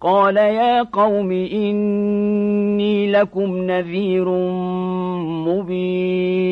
قال يا قوم إني لكم نذير مبين.